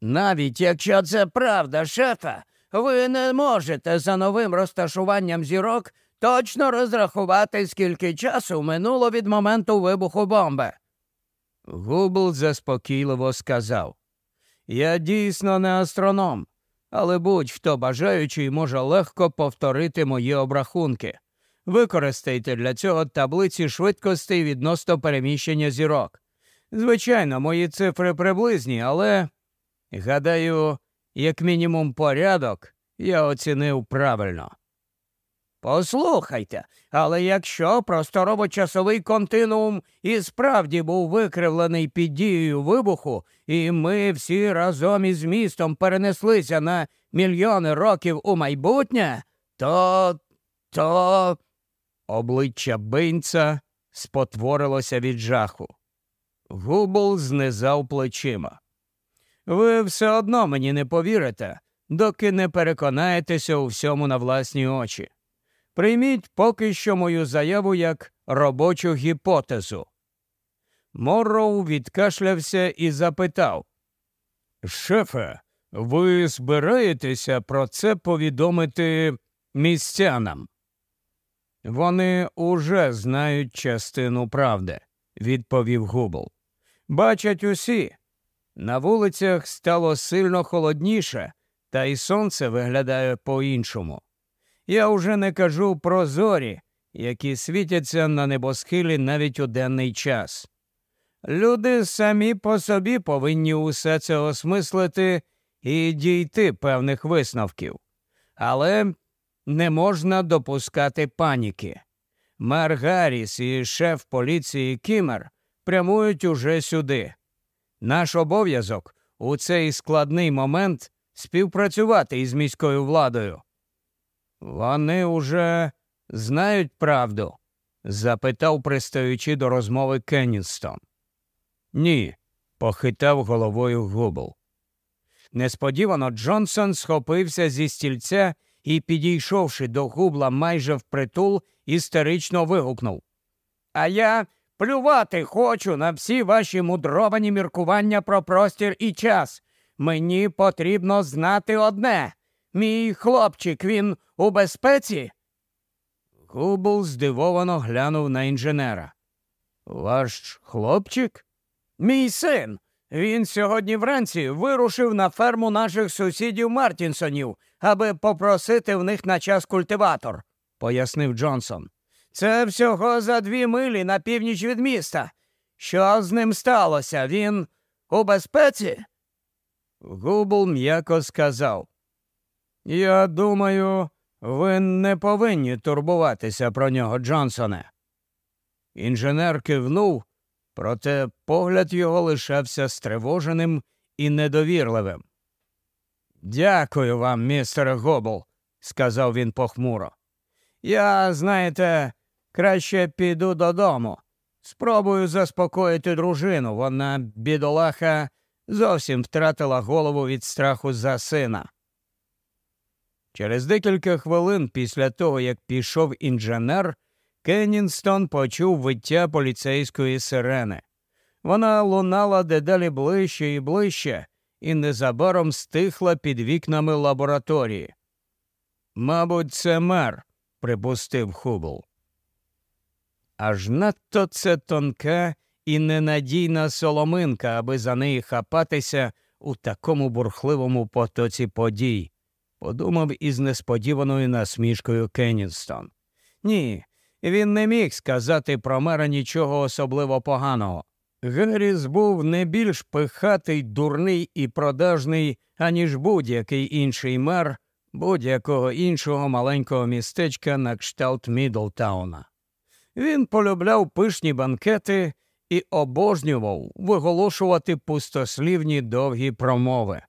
Навіть якщо це правда, шефа, ви не можете за новим розташуванням зірок точно розрахувати, скільки часу минуло від моменту вибуху бомби. Губл заспокійливо сказав Я дійсно не астроном, але будь-хто бажаючий може легко повторити мої обрахунки. Використайте для цього таблиці швидкостей відносно переміщення зірок. Звичайно, мої цифри приблизні, але, гадаю, як мінімум порядок я оцінив правильно. Послухайте, але якщо просторово-часовий континуум і справді був викривлений під дією вибуху, і ми всі разом із містом перенеслися на мільйони років у майбутнє, то. то. Обличчя Бейнца спотворилося від жаху. Губл знизав плечима. Ви все одно мені не повірите, доки не переконаєтеся у всьому на власні очі. Прийміть поки що мою заяву як робочу гіпотезу. Морроу відкашлявся і запитав Шефе, ви збираєтеся про це повідомити містянам? Вони уже знають частину правди, відповів Губл. Бачать усі. На вулицях стало сильно холодніше, та й сонце виглядає по-іншому. Я уже не кажу про зорі, які світяться на небосхилі навіть у денний час. Люди самі по собі повинні усе це осмислити і дійти певних висновків. Але не можна допускати паніки. Мер Гарріс і шеф поліції Кімер прямують уже сюди. Наш обов'язок у цей складний момент співпрацювати із міською владою. Вони уже знають правду? запитав, пристаючи до розмови Кенністон. Ні, похитав головою Губл. Несподівано Джонсон схопився зі стільця і, підійшовши до губла майже впритул, істерично вигукнув. А я плювати хочу на всі ваші мудровані міркування про простір і час. Мені потрібно знати одне. Мій хлопчик, він у безпеці? Губл здивовано глянув на інженера. Ваш хлопчик? Мій син. Він сьогодні вранці вирушив на ферму наших сусідів Мартінсонів, аби попросити в них на час культиватор, пояснив Джонсон. Це всього за дві милі на північ від міста. Що з ним сталося? Він у безпеці? Губл м'яко сказав. Я думаю, ви не повинні турбуватися про нього, Джонсоне. Інженер кивнув, проте погляд його лишався стривоженим і недовірливим. Дякую вам, містер Гобл, сказав він похмуро. Я, знаєте, краще піду додому. Спробую заспокоїти дружину. Вона, бідолаха, зовсім втратила голову від страху за сина. Через декілька хвилин після того, як пішов інженер, Кеннінстон почув виття поліцейської сирени. Вона лунала дедалі ближче і ближче, і незабаром стихла під вікнами лабораторії. Мабуть, це мер, припустив Хубл. Аж надто це тонка і ненадійна соломинка, аби за неї хапатися у такому бурхливому потоці подій, подумав із несподіваною насмішкою Кенністон. Ні, він не міг сказати про мера нічого особливо поганого. Герріс був не більш пихатий, дурний і продажний, аніж будь-який інший мер будь-якого іншого маленького містечка на кшталт Мідлтауна. Він полюбляв пишні банкети і обожнював виголошувати пустослівні довгі промови.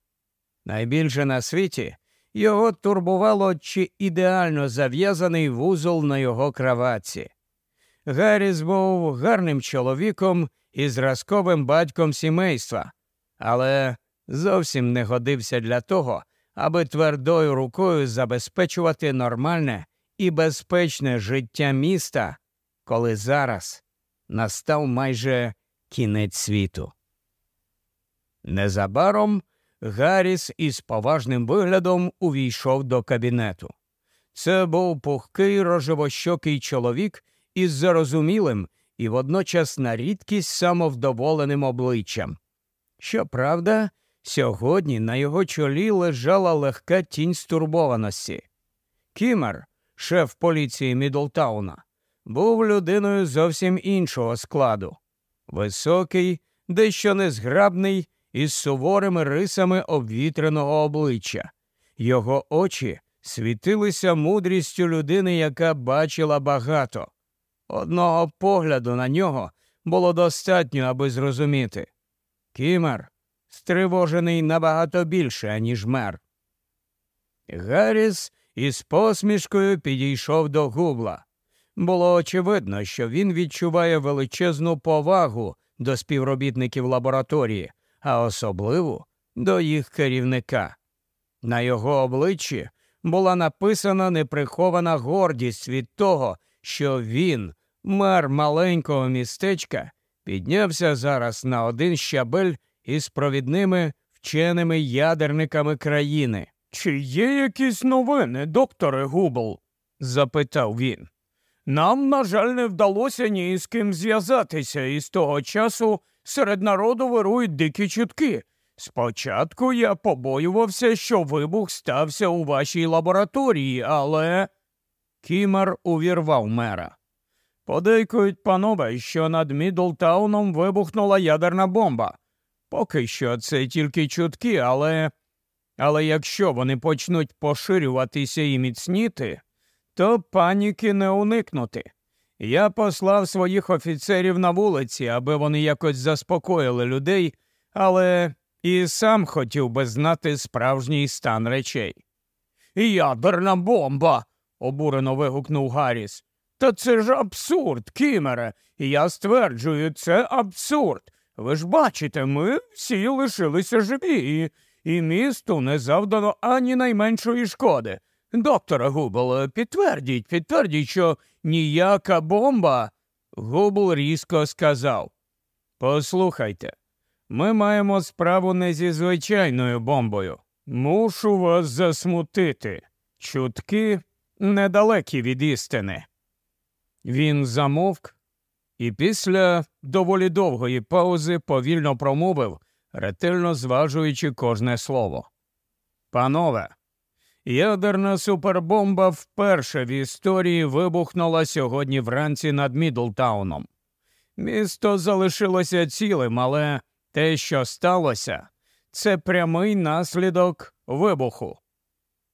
Найбільше на світі його турбувало, чи ідеально зав'язаний вузол на його краватці. Гарріс був гарним чоловіком і зразковим батьком сімейства, але зовсім не годився для того, аби твердою рукою забезпечувати нормальне і безпечне життя міста, коли зараз настав майже кінець світу. Незабаром Гарріс із поважним виглядом увійшов до кабінету. Це був пухкий рожевощокий чоловік із зарозумілим і водночас на рідкість самовдоволеним обличчям. Щоправда, сьогодні на його чолі лежала легка тінь стурбованості. Кімер, шеф поліції Мідлтауна, був людиною зовсім іншого складу високий, дещо незграбний, із суворими рисами обвітреного обличчя. Його очі світилися мудрістю людини, яка бачила багато. Одного погляду на нього було достатньо, аби зрозуміти. Кімер стривожений набагато більше, аніж мер. Гарріс із посмішкою підійшов до губла. Було очевидно, що він відчуває величезну повагу до співробітників лабораторії, а особливо до їх керівника. На його обличчі була написана неприхована гордість від того, що він, мер маленького містечка, піднявся зараз на один щабель із провідними вченими ядерниками країни. Чи є якісь новини, докторе Губл? запитав він. Нам, на жаль, не вдалося ні з ким зв'язатися, і з того часу серед народу вирують дикі чутки. Спочатку я побоювався, що вибух стався у вашій лабораторії, але. Кімер увірвав мера. Подейкують, панове, що над Мідлтауном вибухнула ядерна бомба. Поки що це тільки чутки, але. Але якщо вони почнуть поширюватися і міцніти, то паніки не уникнути. Я послав своїх офіцерів на вулиці, аби вони якось заспокоїли людей, але і сам хотів би знати справжній стан речей. Ядерна бомба. обурено вигукнув Гарріс. Та це ж абсурд, Кімере. Я стверджую, це абсурд. Ви ж бачите, ми всі лишилися живі, і, і місту не завдано ані найменшої шкоди. Доктора Губл, підтвердіть, підтвердіть, що ніяка бомба. Губл різко сказав. Послухайте, ми маємо справу не зі звичайною бомбою. Мушу вас засмутити. Чутки недалекі від істини. Він замовк і після доволі довгої паузи повільно промовив, ретельно зважуючи кожне слово. Панове, ядерна супербомба вперше в історії вибухнула сьогодні вранці над Мідлтауном. Місто залишилося цілим, але те, що сталося, це прямий наслідок вибуху.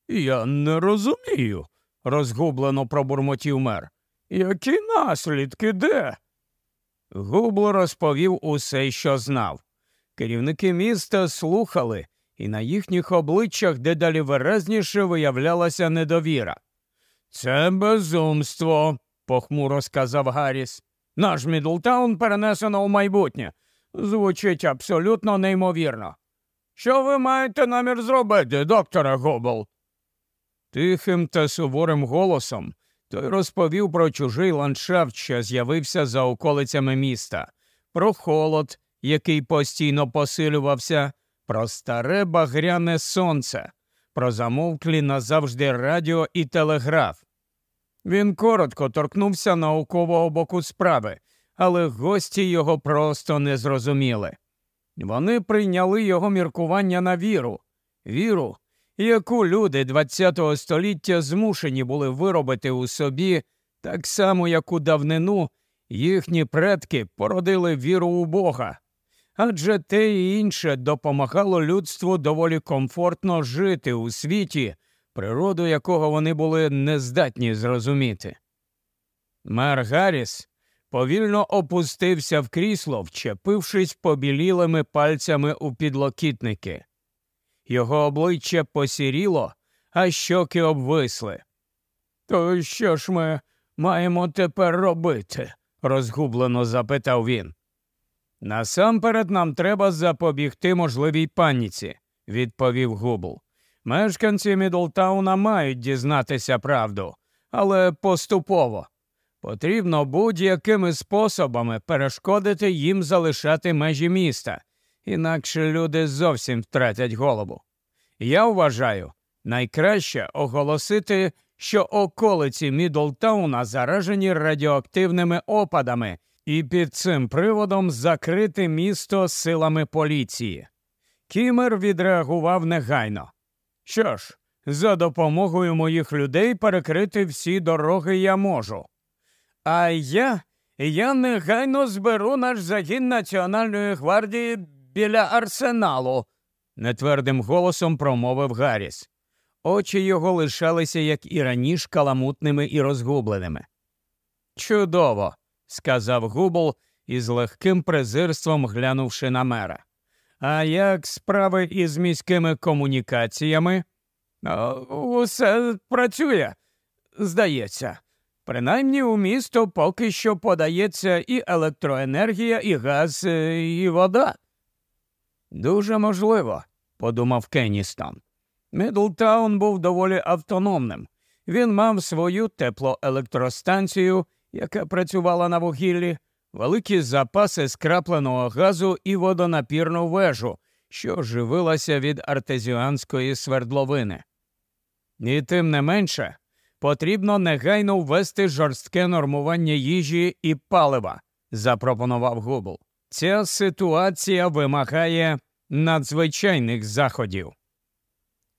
Я не розумію, розгублено пробурмотів мер. Які наслідки де? Губл розповів усе, що знав. Керівники міста слухали, і на їхніх обличчях дедалі виразніше виявлялася недовіра. Це безумство, похмуро сказав Гарріс. Наш Мідлтаун перенесено у майбутнє. Звучить абсолютно неймовірно. Що ви маєте намір зробити, докторе Гобл? Тихим та суворим голосом той розповів про чужий ландшафт, що з'явився за околицями міста, про холод, який постійно посилювався, про старе багряне сонце, про замовклі назавжди радіо і телеграф. Він коротко торкнувся наукового боку справи, але гості його просто не зрозуміли. Вони прийняли його міркування на віру, віру, яку люди ХХ століття змушені були виробити у собі, так само, як у давнину їхні предки породили віру у Бога. Адже те і інше допомагало людству доволі комфортно жити у світі, природу якого вони були нездатні зрозуміти. Мер Гарріс повільно опустився в крісло, вчепившись побілілими пальцями у підлокітники. Його обличчя посіріло, а щоки обвисли. То що ж ми маємо тепер робити? розгублено запитав він. Насамперед нам треба запобігти можливій паніці, відповів Губл. Мешканці Мідлтауна мають дізнатися правду, але поступово. Потрібно будь-якими способами перешкодити їм залишати межі міста, інакше люди зовсім втратять голову. Я вважаю, найкраще оголосити, що околиці Мідлтауна заражені радіоактивними опадами, і під цим приводом закрити місто силами поліції. Кімер відреагував негайно. Що ж, за допомогою моїх людей перекрити всі дороги я можу. А я я негайно зберу наш загін Національної гвардії біля арсеналу, нетвердим голосом промовив Гарріс. Очі його лишалися, як і раніше, каламутними і розгубленими. Чудово, сказав Губл із легким презирством глянувши на мера. А як справи із міськими комунікаціями? Усе працює, здається. Принаймні у місто поки що подається і електроенергія, і газ, е, і вода. Дуже можливо, подумав Кенністон. Мідлтаун був доволі автономним. Він мав свою теплоелектростанцію, яка працювала на вугіллі, великі запаси скрапленого газу і водонапірну вежу, що живилася від артезіанської свердловини. І тим не менше, потрібно негайно ввести жорстке нормування їжі і палива, запропонував Губл. Ця ситуація вимагає надзвичайних заходів.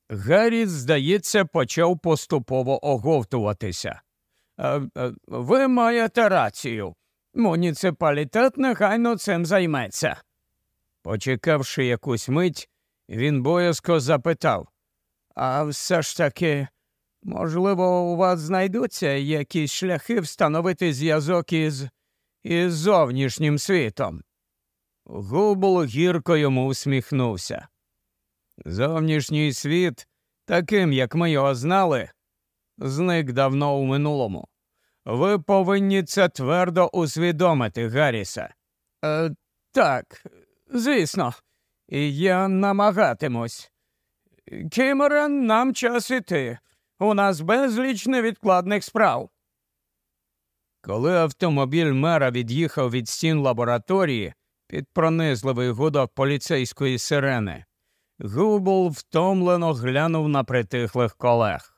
Гаррі, здається, почав поступово оговтуватися. «Е, е, ви маєте рацію. Муніципалітет негайно цим займеться. Почекавши якусь мить, він боязко запитав А все ж таки, можливо, у вас знайдуться якісь шляхи встановити зв'язок із із зовнішнім світом? Губл гірко йому усміхнувся. Зовнішній світ, таким як ми його знали, зник давно у минулому. Ви повинні це твердо усвідомити, Гарріса. Е, Так, звісно, я намагатимусь. Кімерен, нам час іти. У нас безліч невідкладних справ. Коли автомобіль мера від'їхав від стін лабораторії під пронизливий гудок поліцейської сирени, Губл втомлено глянув на притихлих колег.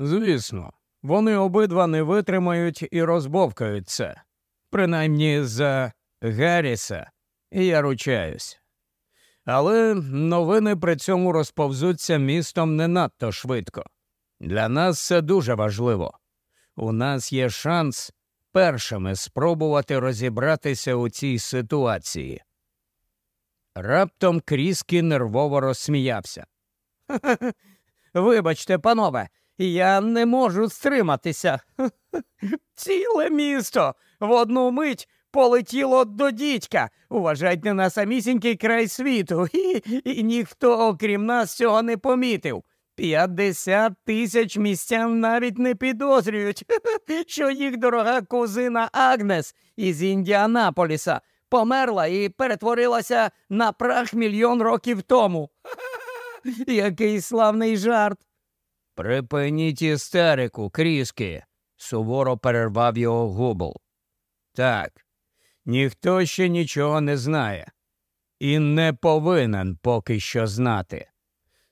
Звісно, вони обидва не витримають і розбовкають це. Принаймні за Гарріса, я ручаюсь. Але новини при цьому розповзуться містом не надто швидко. Для нас це дуже важливо. У нас є шанс першими спробувати розібратися у цій ситуації. Раптом Кріскі нервово розсміявся. Вибачте, панове, я не можу стриматися. Ціле місто в одну мить полетіло до дідька. Уважайте на самісінький край світу, і, і ніхто, окрім нас, цього не помітив. П'ятдесят тисяч містян навіть не підозрюють, що їх дорога кузина Агнес із Індіанаполіса померла і перетворилася на прах мільйон років тому. Який славний жарт. Припиніть істерику, кріски, суворо перервав його губл. Так, ніхто ще нічого не знає. і не повинен поки що знати.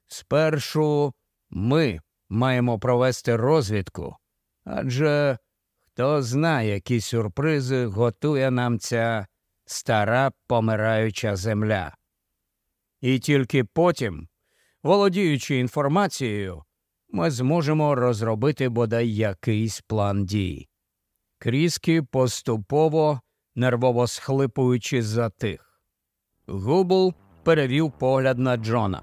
Спершу ми маємо провести розвідку, адже хто знає, які сюрпризи готує нам ця стара помираюча земля. І тільки потім, володіючи інформацією, ми зможемо розробити бодай якийсь план дій. Кріскі поступово, нервово схлипуючи, затих. Губл перевів погляд на Джона.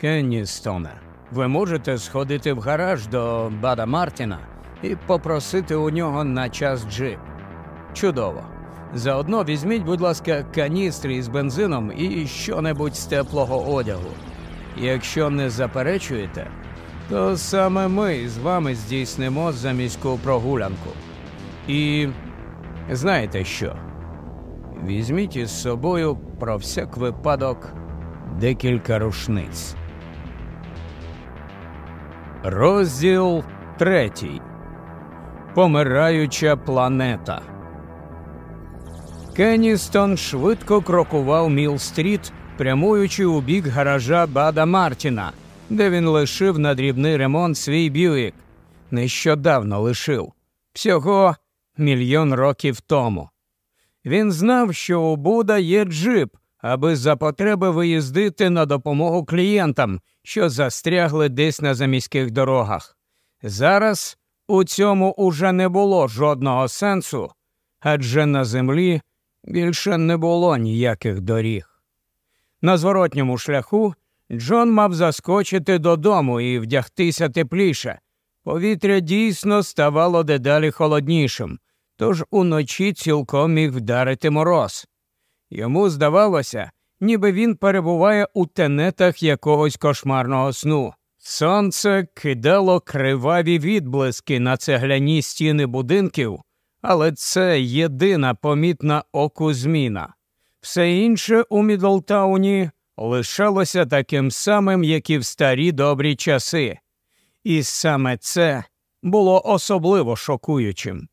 Кенністоне, ви можете сходити в гараж до Бада Мартіна і попросити у нього на час джип. Чудово. Заодно візьміть, будь ласка, каністри із бензином і що-небудь з теплого одягу. Якщо не заперечуєте, то саме ми з вами здійснимо заміську прогулянку. І знаєте що? Візьміть із собою про всяк випадок декілька рушниць. Розділ третій. Помираюча планета. Кенністон швидко крокував Міл-стріт, прямуючи у бік гаража Бада Мартіна, де він лишив на дрібний ремонт свій бюїк. Нещодавно лишив всього мільйон років тому. Він знав, що у Буда є джип, аби за потреби виїздити на допомогу клієнтам, що застрягли десь на заміських дорогах. Зараз у цьому уже не було жодного сенсу, адже на землі більше не було ніяких доріг. На зворотньому шляху Джон мав заскочити додому і вдягтися тепліше. Повітря дійсно ставало дедалі холоднішим, тож уночі цілком міг вдарити мороз. Йому здавалося, ніби він перебуває у тенетах якогось кошмарного сну. Сонце кидало криваві відблиски на цегляні стіни будинків, але це єдина помітна оку зміна. Все інше у Мідлтауні лишалося таким самим, як і в старі добрі часи. І саме це було особливо шокуючим.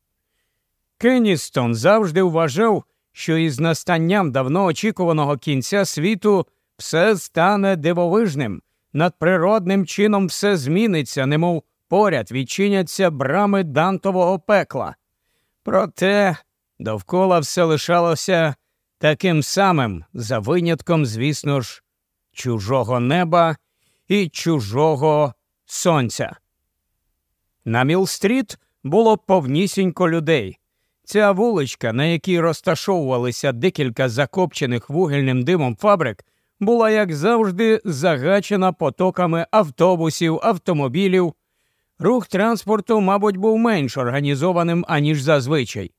Кенністон завжди вважав, що із настанням давно очікуваного кінця світу все стане дивовижним, надприродним чином все зміниться, немов поряд відчиняться брами дантового пекла. Проте довкола все лишалося таким самим, за винятком, звісно ж, чужого неба і чужого сонця. На Міл-стріт було повнісінько людей. Ця вуличка, на якій розташовувалися декілька закопчених вугільним димом фабрик, була, як завжди, загачена потоками автобусів, автомобілів. Рух транспорту, мабуть, був менш організованим, аніж зазвичай.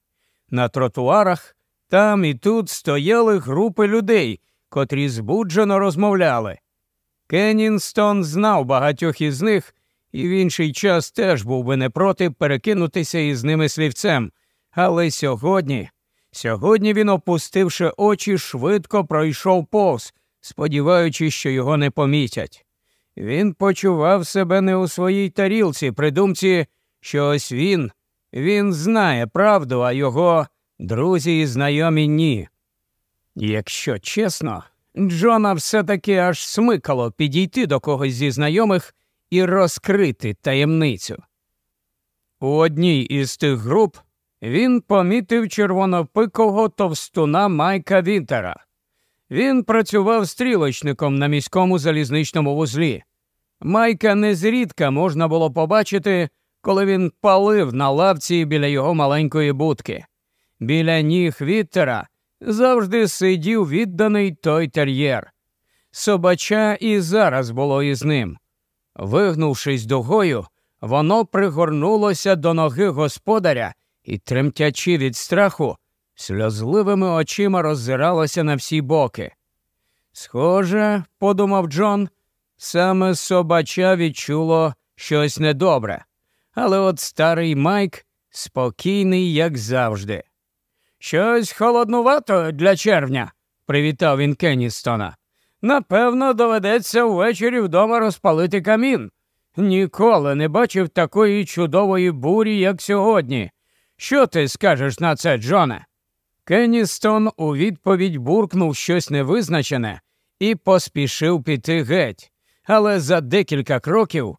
На тротуарах там і тут стояли групи людей, котрі збуджено розмовляли. Кеннінстон знав багатьох із них і в інший час теж був би не проти перекинутися із ними слівцем. Але сьогодні, сьогодні він, опустивши очі, швидко пройшов повз, сподіваючись, що його не помітять. Він почував себе не у своїй тарілці, при думці, що ось він, він знає правду, а його друзі і знайомі ні. Якщо чесно, Джона все таки аж смикало підійти до когось зі знайомих і розкрити таємницю. У одній із тих груп він помітив червонопикового товстуна Майка Вінтера. Він працював стрілочником на міському залізничному вузлі. Майка незрідка можна було побачити, коли він палив на лавці біля його маленької будки. Біля ніг Віттера завжди сидів відданий той тер'єр. Собача і зараз було із ним. Вигнувшись дугою, воно пригорнулося до ноги господаря і, тремтячи від страху, сльозливими очима роззиралося на всі боки. Схоже, подумав Джон, саме собача відчуло щось недобре, але от старий Майк спокійний, як завжди. Щось холоднувато для червня, привітав він Кенністона. Напевно, доведеться ввечері вдома розпалити камін. Ніколи не бачив такої чудової бурі, як сьогодні. Що ти скажеш на це, Джоне? Кенністон у відповідь буркнув щось невизначене і поспішив піти геть, але за декілька кроків